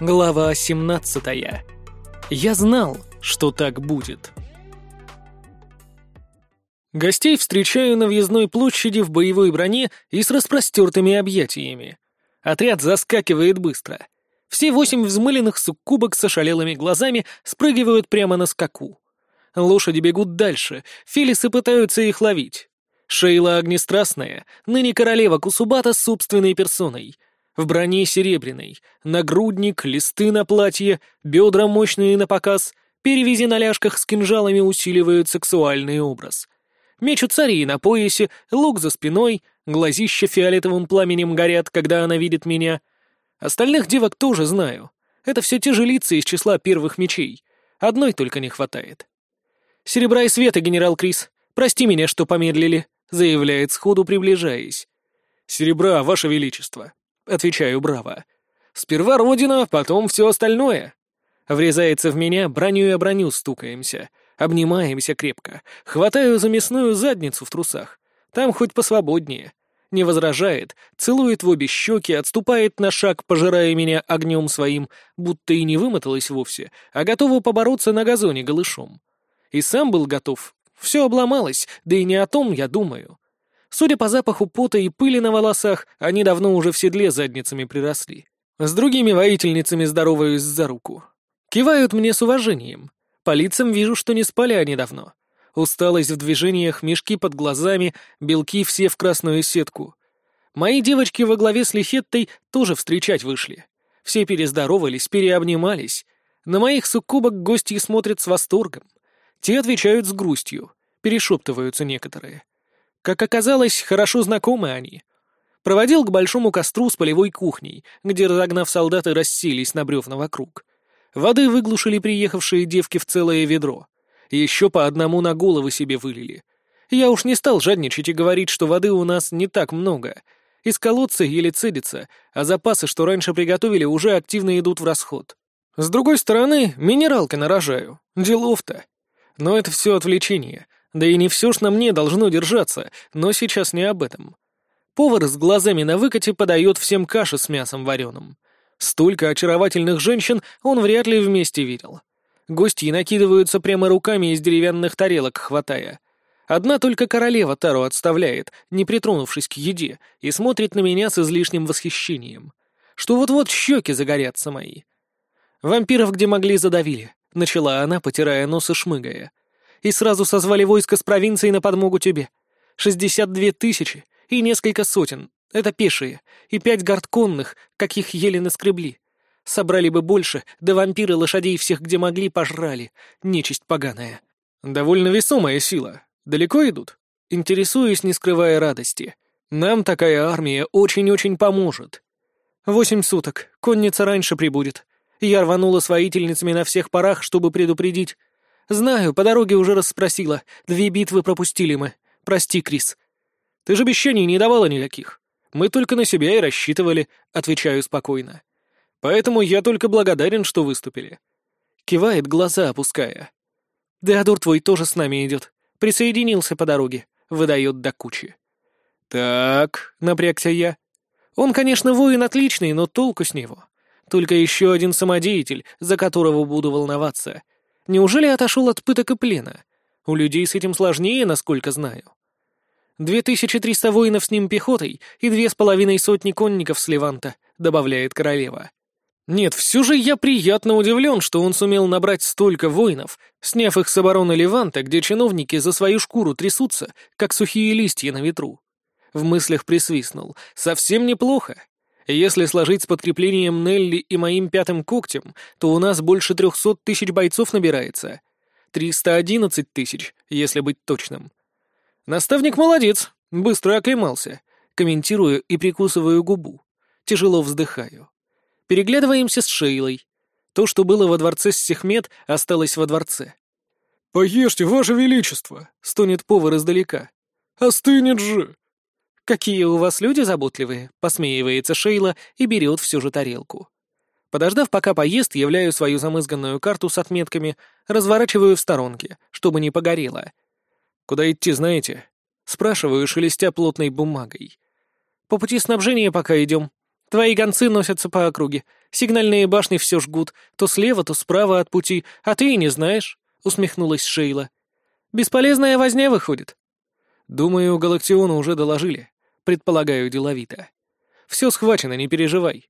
Глава 17. Я знал, что так будет. Гостей встречаю на въездной площади в боевой броне и с распростертыми объятиями. Отряд заскакивает быстро. Все восемь взмыленных суккубок с ошалелыми глазами спрыгивают прямо на скаку. Лошади бегут дальше, филисы пытаются их ловить. Шейла Огнестрастная, ныне королева Кусубата с собственной персоной — в броне серебряной, нагрудник, листы на платье, бедра мощные на показ, перевязи на ляжках с кинжалами усиливают сексуальный образ. Меч у царей на поясе, лук за спиной, глазища фиолетовым пламенем горят, когда она видит меня. Остальных девок тоже знаю. Это все те же лица из числа первых мечей. Одной только не хватает. «Серебра и света, генерал Крис. Прости меня, что помедлили», — заявляет сходу, приближаясь. «Серебра, ваше величество», Отвечаю браво. Сперва родина, потом все остальное. Врезается в меня, броню и броню стукаемся. Обнимаемся крепко. Хватаю за мясную задницу в трусах. Там хоть посвободнее. Не возражает, целует в обе щеки, отступает на шаг, пожирая меня огнем своим, будто и не вымоталась вовсе, а готова побороться на газоне голышом. И сам был готов. Все обломалось, да и не о том я думаю. Судя по запаху пота и пыли на волосах, они давно уже в седле задницами приросли. С другими воительницами здороваюсь за руку. Кивают мне с уважением. По лицам вижу, что не спали они давно. Усталость в движениях, мешки под глазами, белки все в красную сетку. Мои девочки во главе с Лихеттой тоже встречать вышли. Все перездоровались, переобнимались. На моих суккубок гости смотрят с восторгом. Те отвечают с грустью. Перешептываются некоторые. Как оказалось, хорошо знакомы они. Проводил к большому костру с полевой кухней, где, разогнав солдаты, расселись на бревна вокруг. Воды выглушили приехавшие девки в целое ведро. Еще по одному на головы себе вылили. Я уж не стал жадничать и говорить, что воды у нас не так много. Из колодца еле цедится, а запасы, что раньше приготовили, уже активно идут в расход. С другой стороны, минералка нарожаю. Делов-то. Но это все отвлечение — да и не все ж на мне должно держаться, но сейчас не об этом. Повар с глазами на выкате подает всем кашу с мясом вареным. Столько очаровательных женщин он вряд ли вместе видел. Гости накидываются прямо руками из деревянных тарелок, хватая. Одна только королева Тару отставляет, не притронувшись к еде, и смотрит на меня с излишним восхищением. Что вот-вот щеки загорятся мои. «Вампиров где могли задавили», — начала она, потирая нос и шмыгая и сразу созвали войско с провинции на подмогу тебе. Шестьдесят две тысячи и несколько сотен. Это пешие. И пять гордконных, каких еле наскребли. Собрали бы больше, да вампиры лошадей всех, где могли, пожрали. Нечисть поганая. Довольно весомая сила. Далеко идут? Интересуюсь, не скрывая радости. Нам такая армия очень-очень поможет. Восемь суток. Конница раньше прибудет. Я рванула с воительницами на всех парах, чтобы предупредить. «Знаю, по дороге уже расспросила. Две битвы пропустили мы. Прости, Крис». «Ты же обещаний не давала никаких. Мы только на себя и рассчитывали», — отвечаю спокойно. «Поэтому я только благодарен, что выступили». Кивает, глаза опуская. «Деодор твой тоже с нами идет. Присоединился по дороге», — выдает до кучи. «Так», — напрягся я. «Он, конечно, воин отличный, но толку с него. Только еще один самодеятель, за которого буду волноваться. Неужели отошел от пыток и плена? У людей с этим сложнее, насколько знаю. 2300 воинов с ним пехотой и две с половиной сотни конников с Леванта, добавляет королева. Нет, все же я приятно удивлен, что он сумел набрать столько воинов, сняв их с обороны Леванта, где чиновники за свою шкуру трясутся, как сухие листья на ветру. В мыслях присвистнул. Совсем неплохо. Если сложить с подкреплением Нелли и моим пятым когтем, то у нас больше трехсот тысяч бойцов набирается. Триста одиннадцать тысяч, если быть точным. Наставник молодец, быстро оклемался. Комментирую и прикусываю губу. Тяжело вздыхаю. Переглядываемся с Шейлой. То, что было во дворце Сехмет, осталось во дворце. «Поешьте, ваше величество!» — стонет повар издалека. «Остынет же!» «Какие у вас люди заботливые!» — посмеивается Шейла и берет всю же тарелку. Подождав, пока поест, являю свою замызганную карту с отметками, разворачиваю в сторонке, чтобы не погорело. «Куда идти, знаете?» — спрашиваю, шелестя плотной бумагой. «По пути снабжения пока идем. Твои гонцы носятся по округе. Сигнальные башни все жгут, то слева, то справа от пути, а ты и не знаешь», — усмехнулась Шейла. «Бесполезная возня выходит». «Думаю, Галактиону уже доложили», — предполагаю деловито. «Все схвачено, не переживай».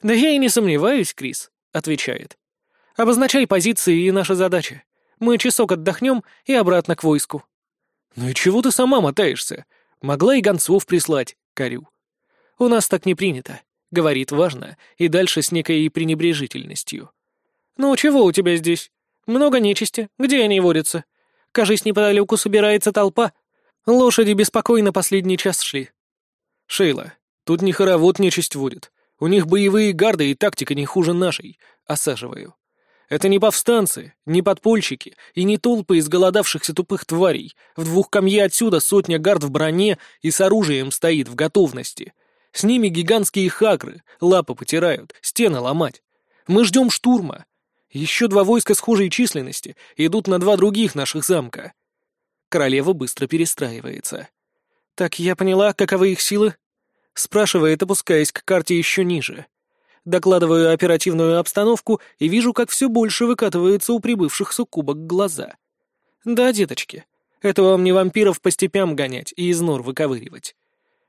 «Да я и не сомневаюсь, Крис», — отвечает. «Обозначай позиции и наша задача. Мы часок отдохнем и обратно к войску». «Ну и чего ты сама мотаешься? Могла и гонцов прислать», — корю. «У нас так не принято», — говорит важно, и дальше с некой пренебрежительностью. «Ну, чего у тебя здесь? Много нечисти. Где они водятся? Кажись, неподалеку собирается толпа. Лошади беспокойно последний час шли». «Шейла, тут не хоровод нечисть водит. У них боевые гарды и тактика не хуже нашей. Осаживаю. Это не повстанцы, не подпольщики и не толпы изголодавшихся тупых тварей. В двух камье отсюда сотня гард в броне и с оружием стоит в готовности. С ними гигантские хакры, лапы потирают, стены ломать. Мы ждем штурма. Еще два войска схожей численности идут на два других наших замка. Королева быстро перестраивается. «Так я поняла, каковы их силы?» Спрашивает, опускаясь к карте еще ниже. Докладываю оперативную обстановку и вижу, как все больше выкатывается у прибывших суккубок глаза. «Да, деточки, это вам не вампиров по степям гонять и из нор выковыривать.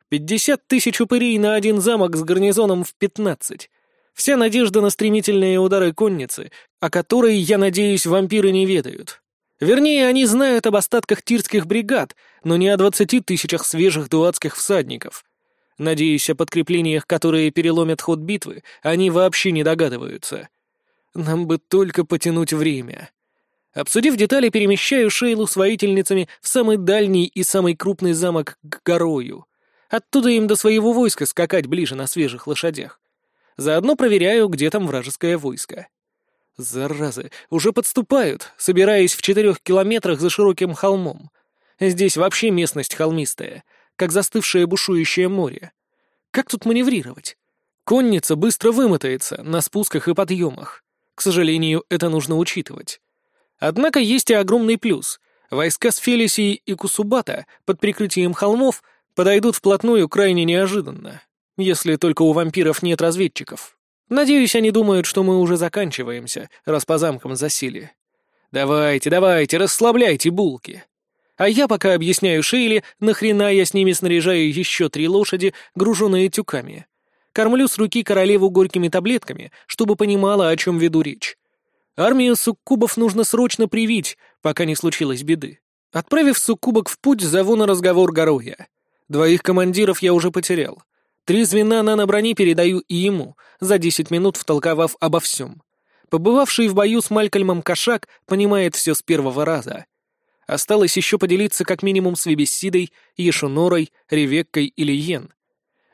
Пятьдесят тысяч упырей на один замок с гарнизоном в пятнадцать. Вся надежда на стремительные удары конницы, о которой, я надеюсь, вампиры не ведают. Вернее, они знают об остатках тирских бригад, но не о двадцати тысячах свежих дуатских всадников. Надеюсь, о подкреплениях, которые переломят ход битвы, они вообще не догадываются. Нам бы только потянуть время. Обсудив детали, перемещаю Шейлу с воительницами в самый дальний и самый крупный замок к Горою — Оттуда им до своего войска скакать ближе на свежих лошадях. Заодно проверяю, где там вражеское войско. Заразы, уже подступают, собираясь в четырех километрах за широким холмом. Здесь вообще местность холмистая, как застывшее бушующее море. Как тут маневрировать? Конница быстро вымотается на спусках и подъемах. К сожалению, это нужно учитывать. Однако есть и огромный плюс. Войска с Фелисии и Кусубата под прикрытием холмов — подойдут вплотную крайне неожиданно, если только у вампиров нет разведчиков. Надеюсь, они думают, что мы уже заканчиваемся, раз по замкам засели. Давайте, давайте, расслабляйте булки. А я пока объясняю Шейле, нахрена я с ними снаряжаю еще три лошади, груженные тюками. Кормлю с руки королеву горькими таблетками, чтобы понимала, о чем веду речь. Армию суккубов нужно срочно привить, пока не случилось беды. Отправив суккубок в путь, зову на разговор Гороя. Двоих командиров я уже потерял. Три звена нано-брони передаю и ему, за десять минут втолковав обо всем. Побывавший в бою с Малькольмом Кошак понимает все с первого раза. Осталось еще поделиться как минимум с Вебесидой, Ешунорой, Ревеккой или Йен.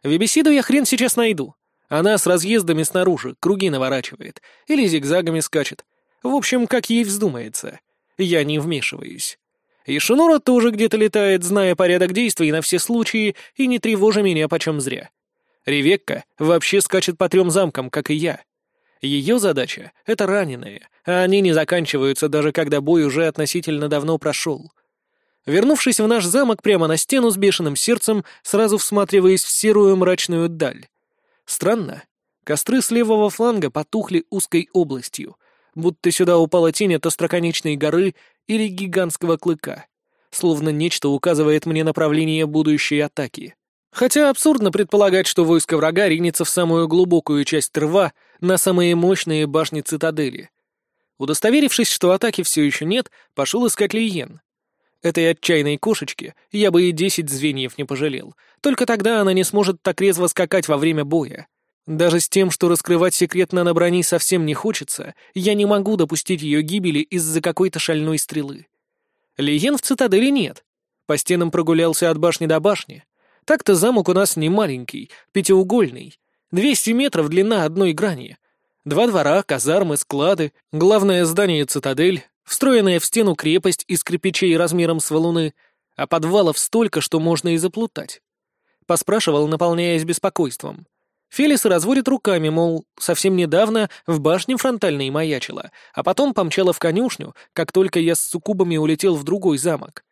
Вебесиду я хрен сейчас найду. Она с разъездами снаружи, круги наворачивает, или зигзагами скачет. В общем, как ей вздумается. Я не вмешиваюсь. И тоже где-то летает, зная порядок действий на все случаи и не тревожа меня почем зря. Ревекка вообще скачет по трем замкам, как и я. Ее задача — это раненые, а они не заканчиваются даже когда бой уже относительно давно прошел. Вернувшись в наш замок прямо на стену с бешеным сердцем, сразу всматриваясь в серую мрачную даль. Странно. Костры с левого фланга потухли узкой областью, будто сюда упала тень от остроконечной горы или гигантского клыка, словно нечто указывает мне направление будущей атаки. Хотя абсурдно предполагать, что войско врага ринется в самую глубокую часть рва на самые мощные башни цитадели. Удостоверившись, что атаки все еще нет, пошел искать Лиен. Этой отчаянной кошечке я бы и десять звеньев не пожалел, только тогда она не сможет так резво скакать во время боя. Даже с тем, что раскрывать секрет наноброни совсем не хочется, я не могу допустить ее гибели из-за какой-то шальной стрелы. Лиен в цитадели нет. По стенам прогулялся от башни до башни. Так-то замок у нас не маленький, пятиугольный. 200 метров длина одной грани. Два двора, казармы, склады, главное здание цитадель, встроенная в стену крепость из кирпичей размером с валуны, а подвалов столько, что можно и заплутать. Поспрашивал, наполняясь беспокойством. Фелис разводит руками, мол, совсем недавно в башне фронтальной маячила, а потом помчала в конюшню, как только я с суккубами улетел в другой замок.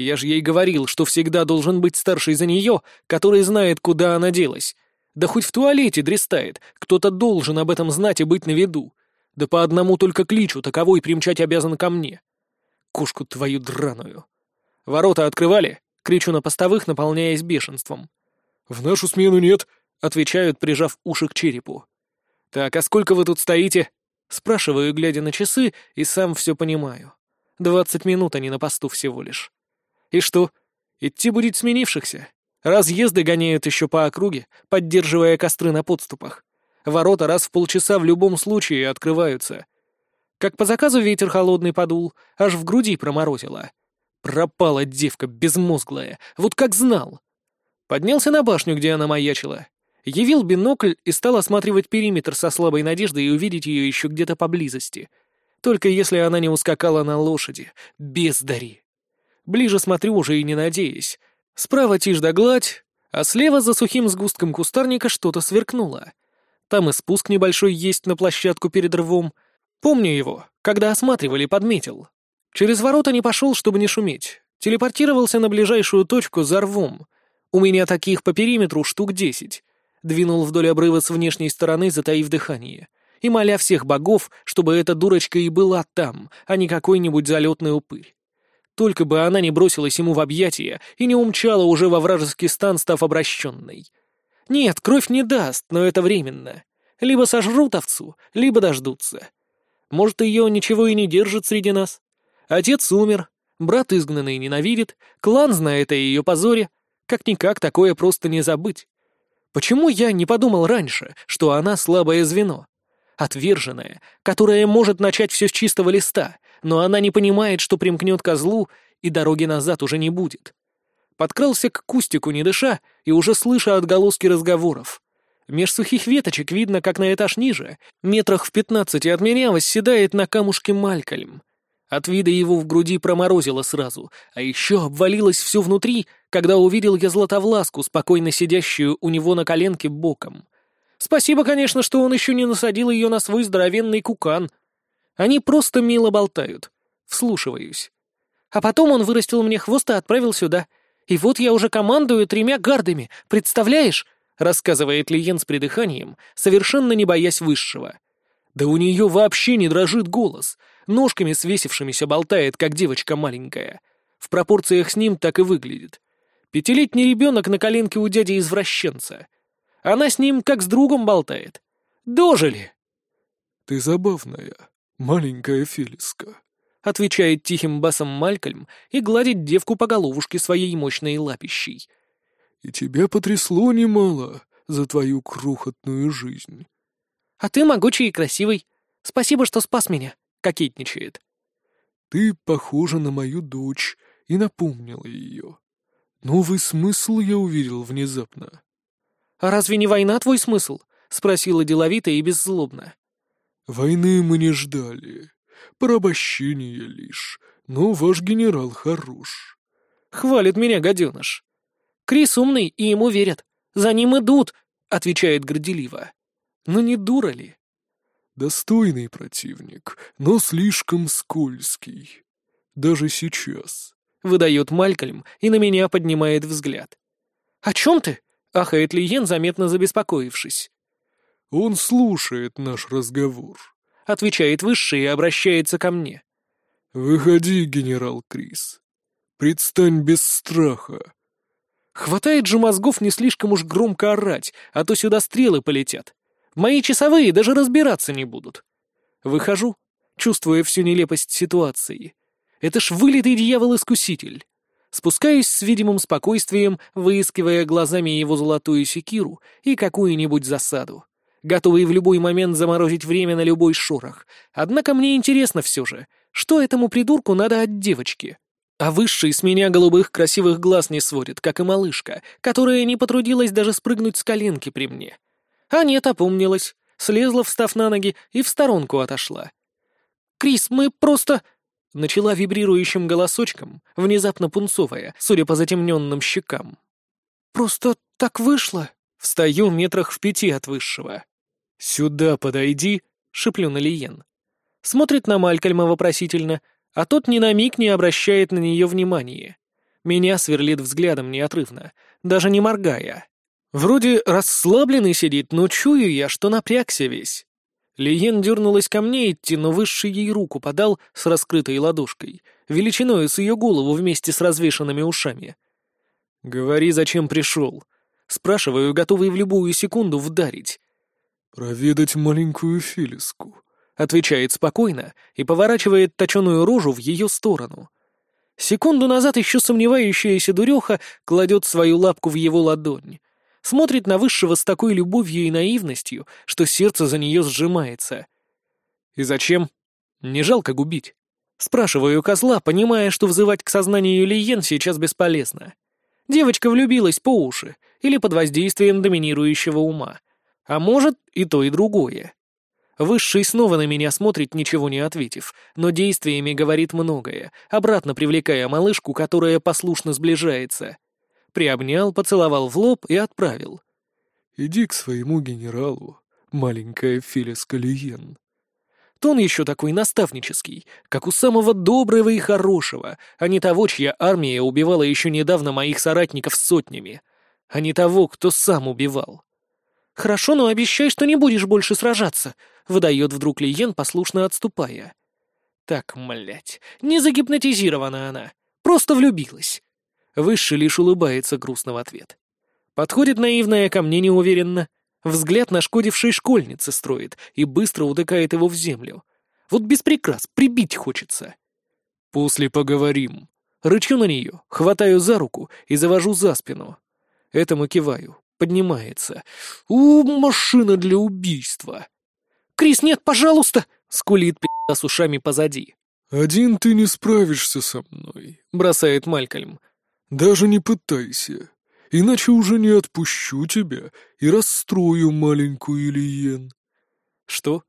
Я же ей говорил, что всегда должен быть старший за нее, который знает, куда она делась. Да хоть в туалете дрестает, кто-то должен об этом знать и быть на виду. Да по одному только кличу, таковой примчать обязан ко мне. Кошку твою драную. Ворота открывали? Кричу на постовых, наполняясь бешенством. «В нашу смену нет», — отвечают, прижав уши к черепу. «Так, а сколько вы тут стоите?» Спрашиваю, глядя на часы, и сам все понимаю. Двадцать минут они на посту всего лишь. И что, идти будет сменившихся? Разъезды гоняют еще по округе, поддерживая костры на подступах. Ворота раз в полчаса в любом случае открываются. Как по заказу ветер холодный подул, аж в груди проморозило. Пропала девка безмозглая, вот как знал. Поднялся на башню, где она маячила. Явил бинокль и стал осматривать периметр со слабой надеждой и увидеть ее еще где-то поблизости. Только если она не ускакала на лошади. Бездари. Ближе смотрю уже и не надеясь. Справа тишь да гладь, а слева за сухим сгустком кустарника что-то сверкнуло. Там и спуск небольшой есть на площадку перед рвом. Помню его, когда осматривали, подметил. Через ворота не пошел, чтобы не шуметь. Телепортировался на ближайшую точку за рвом — у меня таких по периметру штук десять. Двинул вдоль обрыва с внешней стороны, затаив дыхание. И моля всех богов, чтобы эта дурочка и была там, а не какой-нибудь залетный упырь. Только бы она не бросилась ему в объятия и не умчала уже во вражеский стан, став обращенной. Нет, кровь не даст, но это временно. Либо сожрут овцу, либо дождутся. Может, ее ничего и не держит среди нас. Отец умер, брат изгнанный ненавидит, клан знает о ее позоре, как-никак такое просто не забыть. Почему я не подумал раньше, что она слабое звено? Отверженная, которая может начать все с чистого листа, но она не понимает, что примкнет козлу, и дороги назад уже не будет. Подкрался к кустику, не дыша, и уже слыша отголоски разговоров. Меж сухих веточек видно, как на этаж ниже, метрах в пятнадцати от меня, восседает на камушке Малькольм. От вида его в груди проморозило сразу, а еще обвалилось все внутри, когда увидел я Златовласку, спокойно сидящую у него на коленке боком. Спасибо, конечно, что он еще не насадил ее на свой здоровенный кукан. Они просто мило болтают. Вслушиваюсь. А потом он вырастил мне хвост и отправил сюда. И вот я уже командую тремя гардами, представляешь? Рассказывает Лиен с придыханием, совершенно не боясь высшего. Да у нее вообще не дрожит голос — ножками свесившимися болтает, как девочка маленькая. В пропорциях с ним так и выглядит. Пятилетний ребенок на коленке у дяди-извращенца. Она с ним как с другом болтает. Дожили!» «Ты забавная, маленькая Фелиска», — отвечает тихим басом Малькольм и гладит девку по головушке своей мощной лапищей. «И тебя потрясло немало за твою крохотную жизнь». «А ты могучий и красивый. Спасибо, что спас меня», кокетничает. «Ты похожа на мою дочь и напомнила ее. Новый смысл я увидел внезапно». «А разве не война твой смысл?» — спросила деловито и беззлобно. «Войны мы не ждали. Порабощение лишь. Но ваш генерал хорош». «Хвалит меня гаденыш. Крис умный, и ему верят. За ним идут», — отвечает горделиво. «Но не дура ли?» Достойный противник, но слишком скользкий. Даже сейчас. Выдает Малькольм и на меня поднимает взгляд. «О чем ты?» — ахает Лиен, заметно забеспокоившись. «Он слушает наш разговор», — отвечает Высший и обращается ко мне. «Выходи, генерал Крис. Предстань без страха». Хватает же мозгов не слишком уж громко орать, а то сюда стрелы полетят. Мои часовые даже разбираться не будут. Выхожу, чувствуя всю нелепость ситуации. Это ж вылитый дьявол-искуситель. Спускаюсь с видимым спокойствием, выискивая глазами его золотую секиру и какую-нибудь засаду. Готовый в любой момент заморозить время на любой шорох. Однако мне интересно все же, что этому придурку надо от девочки? А высший с меня голубых красивых глаз не сводит, как и малышка, которая не потрудилась даже спрыгнуть с коленки при мне. А нет, опомнилась, слезла, встав на ноги, и в сторонку отошла. «Крис, мы просто...» Начала вибрирующим голосочком, внезапно пунцовая, судя по затемненным щекам. «Просто так вышло!» Встаю метрах в пяти от высшего. «Сюда подойди!» — шеплю на Лиен. Смотрит на Малькольма вопросительно, а тот ни на миг не обращает на нее внимания. Меня сверлит взглядом неотрывно, даже не моргая. Вроде расслабленный сидит, но чую я, что напрягся весь. Лиен дернулась ко мне идти, но высший ей руку подал с раскрытой ладошкой, величиной с ее голову вместе с развешанными ушами. «Говори, зачем пришел?» Спрашиваю, готовый в любую секунду вдарить. «Проведать маленькую Филиску», — отвечает спокойно и поворачивает точеную рожу в ее сторону. Секунду назад еще сомневающаяся дуреха кладет свою лапку в его ладонь. Смотрит на высшего с такой любовью и наивностью, что сердце за нее сжимается. «И зачем? Не жалко губить?» Спрашиваю козла, понимая, что взывать к сознанию Лиен сейчас бесполезно. Девочка влюбилась по уши или под воздействием доминирующего ума. А может, и то, и другое. Высший снова на меня смотрит, ничего не ответив, но действиями говорит многое, обратно привлекая малышку, которая послушно сближается. Приобнял, поцеловал в лоб и отправил. «Иди к своему генералу, маленькая Филис Калиен». Тон еще такой наставнический, как у самого доброго и хорошего, а не того, чья армия убивала еще недавно моих соратников сотнями, а не того, кто сам убивал. «Хорошо, но обещай, что не будешь больше сражаться», — выдает вдруг Лиен, послушно отступая. Так, млять, не загипнотизирована она, просто влюбилась. Высший лишь улыбается грустно в ответ. Подходит наивная ко мне неуверенно, взгляд нашкодившей школьницы строит и быстро утыкает его в землю. Вот без прикрас, прибить хочется. «После поговорим». Рычу на нее, хватаю за руку и завожу за спину. Этому киваю, поднимается. «У, машина для убийства!» «Крис, нет, пожалуйста!» — скулит пи***а с ушами позади. «Один ты не справишься со мной», — бросает Малькольм. «Даже не пытайся, иначе уже не отпущу тебя и расстрою маленькую Ильен». «Что?»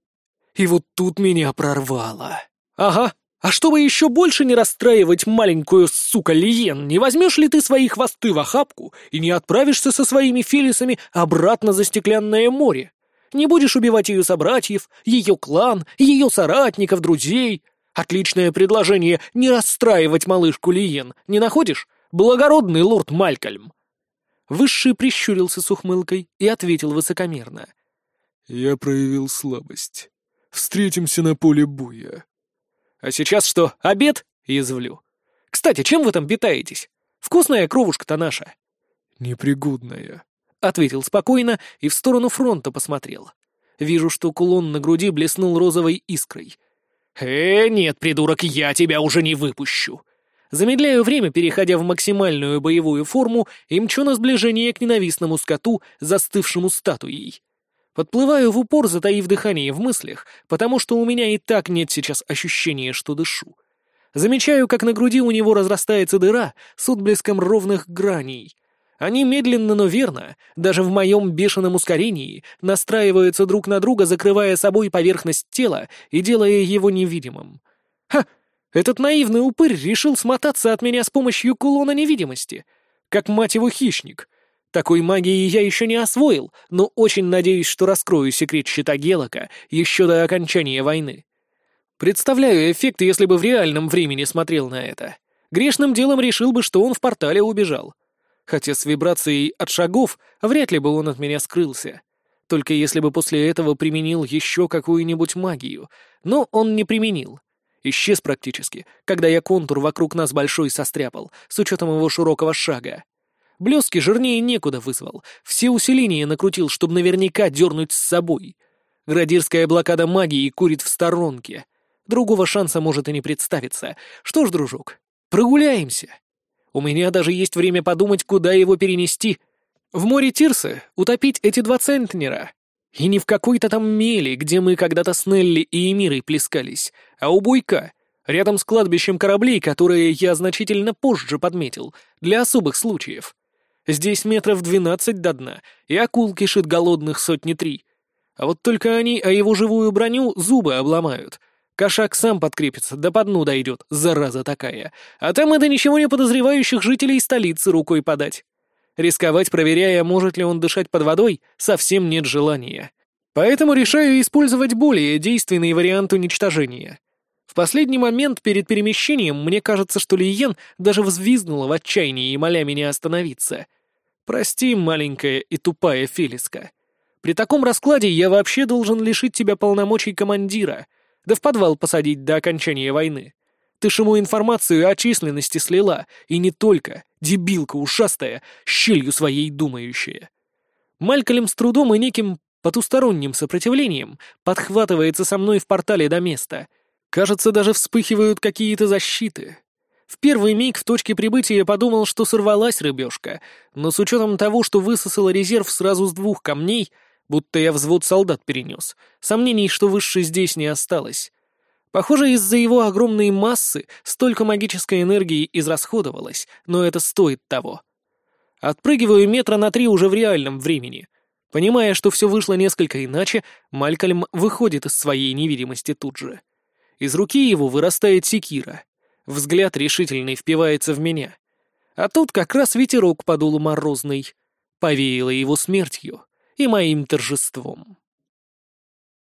И вот тут меня прорвало. «Ага, а чтобы еще больше не расстраивать маленькую сука Лиен, не возьмешь ли ты свои хвосты в охапку и не отправишься со своими филисами обратно за стеклянное море? Не будешь убивать ее собратьев, ее клан, ее соратников, друзей? Отличное предложение не расстраивать малышку Лиен, не находишь? Благородный лорд Малькольм!» Высший прищурился с ухмылкой и ответил высокомерно. «Я проявил слабость. Встретимся на поле боя». А сейчас что, обед? Язвлю. Кстати, чем вы там питаетесь? Вкусная кровушка-то наша. Непригодная, ответил спокойно и в сторону фронта посмотрел. Вижу, что кулон на груди блеснул розовой искрой. «Э, нет, придурок, я тебя уже не выпущу!» Замедляю время, переходя в максимальную боевую форму и мчу на сближение к ненавистному скоту, застывшему статуей. Подплываю в упор, затаив дыхание в мыслях, потому что у меня и так нет сейчас ощущения, что дышу. Замечаю, как на груди у него разрастается дыра с отблеском ровных граней. Они медленно, но верно, даже в моем бешеном ускорении, настраиваются друг на друга, закрывая собой поверхность тела и делая его невидимым. Ха! Этот наивный упырь решил смотаться от меня с помощью кулона невидимости. Как мать его хищник — такой магии я еще не освоил, но очень надеюсь, что раскрою секрет щита Гелока еще до окончания войны. Представляю эффект, если бы в реальном времени смотрел на это. Грешным делом решил бы, что он в портале убежал. Хотя с вибрацией от шагов вряд ли бы он от меня скрылся. Только если бы после этого применил еще какую-нибудь магию. Но он не применил. Исчез практически, когда я контур вокруг нас большой состряпал, с учетом его широкого шага. Блески жирнее некуда вызвал. Все усиления накрутил, чтобы наверняка дернуть с собой. Градирская блокада магии курит в сторонке. Другого шанса может и не представиться. Что ж, дружок, прогуляемся. У меня даже есть время подумать, куда его перенести. В море Тирсы утопить эти два центнера. И не в какой-то там мели, где мы когда-то с Нелли и Эмирой плескались, а у буйка, рядом с кладбищем кораблей, которые я значительно позже подметил, для особых случаев. Здесь метров двенадцать до дна, и акул кишит голодных сотни три. А вот только они, а его живую броню, зубы обломают. Кошак сам подкрепится, да по дну дойдет, зараза такая. А там и до ничего не подозревающих жителей столицы рукой подать. Рисковать, проверяя, может ли он дышать под водой, совсем нет желания. Поэтому решаю использовать более действенный вариант уничтожения. В последний момент перед перемещением мне кажется, что Лиен даже взвизгнула в отчаянии, моля меня остановиться — Прости, маленькая и тупая Фелиска. При таком раскладе я вообще должен лишить тебя полномочий командира, да в подвал посадить до окончания войны. Ты ж ему информацию о численности слила, и не только, дебилка ушастая, щелью своей думающая. Малькольм с трудом и неким потусторонним сопротивлением подхватывается со мной в портале до места. Кажется, даже вспыхивают какие-то защиты. В первый миг в точке прибытия подумал, что сорвалась рыбешка, но с учетом того, что высосала резерв сразу с двух камней, будто я взвод солдат перенес, сомнений, что выше здесь не осталось. Похоже, из-за его огромной массы столько магической энергии израсходовалось, но это стоит того. Отпрыгиваю метра на три уже в реальном времени. Понимая, что все вышло несколько иначе, Малькольм выходит из своей невидимости тут же. Из руки его вырастает секира. Взгляд решительный впивается в меня. А тут как раз ветерок подул морозный. Повеяло его смертью и моим торжеством.